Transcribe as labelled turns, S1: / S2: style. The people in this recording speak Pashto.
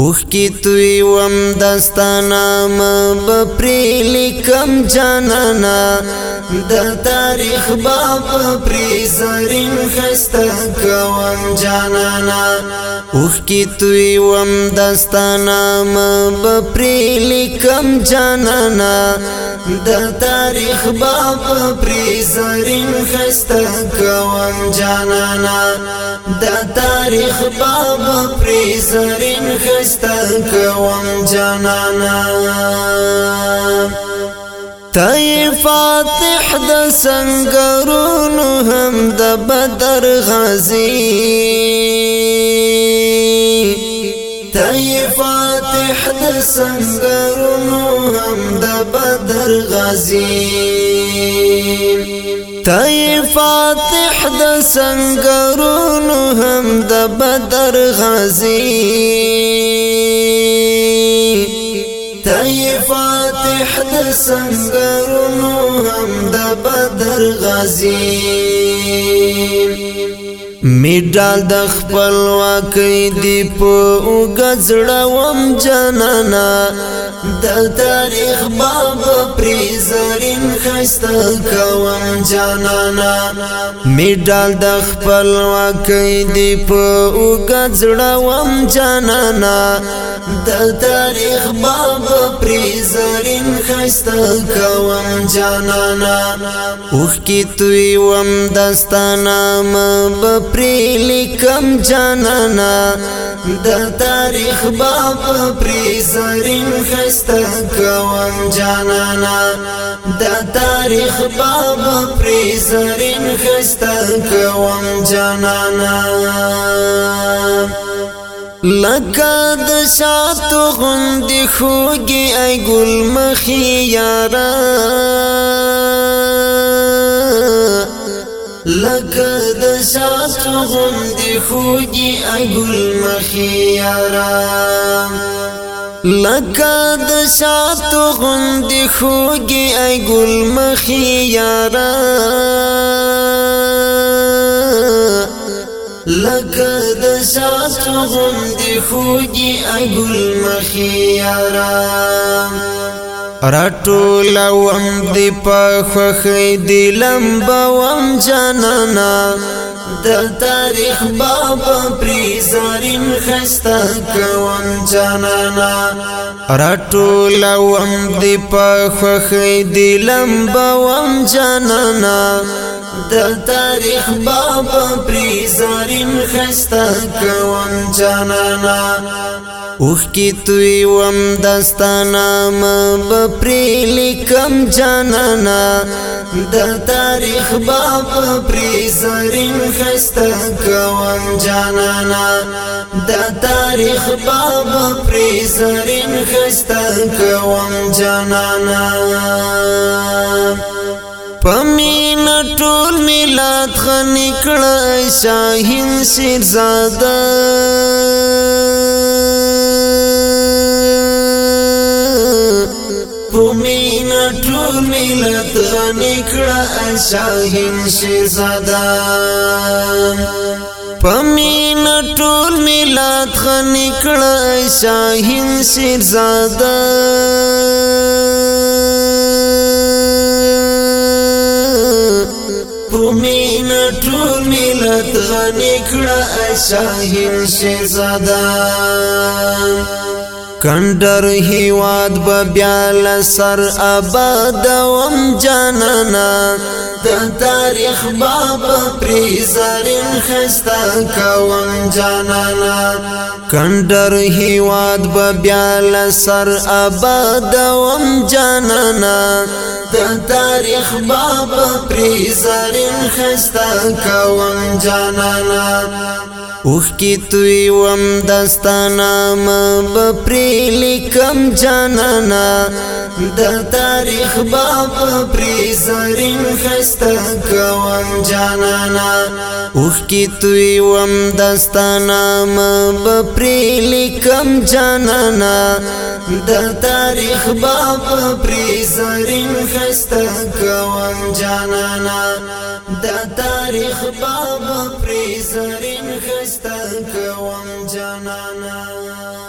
S1: اوخ کی توی وم دستانا ما بپری لکم جانانا د تاریخ باب پری زرین خستا کوم جانانا اوخ کی توی وم دستانا ما بپری لکم جانانا د تاریخ باب پری زرین خستا کوم جانانا د تاریخ باب پری زرین خستا خسته کوم جانانا تای فاتح د سنگرونو هم د بدر غزي تای فاتح د سنگرونو هم د بدر غزي تای فاتح د سنگرونو هم د بدر غزي صالح د سنگرونو هم د بدر غازی میډال د خپل واکې دی په وګزړه وم جنانا د تاریخ باب پریزرین خسته کوم جنانا میډال د خپل واکې دی په وګزړه وم جنانا د تاریخ باب پریزرین خسته کوم جنانا اوخ کی توی وم دستانه مب پری لیکم جانانا د تاریخ باب پری زرین خسته کوم جانانا د تاریخ باب پری زرین خسته کوم جانانا لکه د شاتو غوندې خوږې ای ګل مخې یاره ساتو غوندې خوږي انګل مخیارا لکه د شاتو غوندې خوږې ای ګل مخې یارا لکه د شاتو غوندې خوږې ای ګل مخې یارا راټول وم دی په خوخې دی لمبا وم جنانا د تاریخ باب پری زاریم خستا کوم جانانا رټول وم دی په خخې دی لمبا وم جانانا د تاریخ بابا پری زارین خستا کوم جانانا اوخ کی توی وم دستانا ما پری لیکم جانانا د تاریخ بابا پری زارین خستا کوم جانانا د تاریخ بابا پری زارین خستا کوم جانانا پمین ټول ملات غنی کړه شاهین سیر زاده پمین ټول ملات غنی کړه شاهین سیر زاده پمین ټول ملات غنی کړه شاهین سیر زاده غنی کړه شاهین شهزاده کندر هیواد به بیا لسر آباد وم جانانا د تاریخ باب پریزرین خستا کوم جانانا کندر هیواد به بیا لسر آباد وم جانانا د تاریخ باب پریزرین خستا کوم جانانا اوخ کی توی وم داستانا ما بپری لکم جانانا د تاریخ باب پری زرین خستا کوم جانانا اوخ کی توی وم داستانا ما بپری لکم جانانا د تاریخ باب پری زرین خستا کوم جانانا دا تاریخ بابا پری زرین خستا کوم جانانا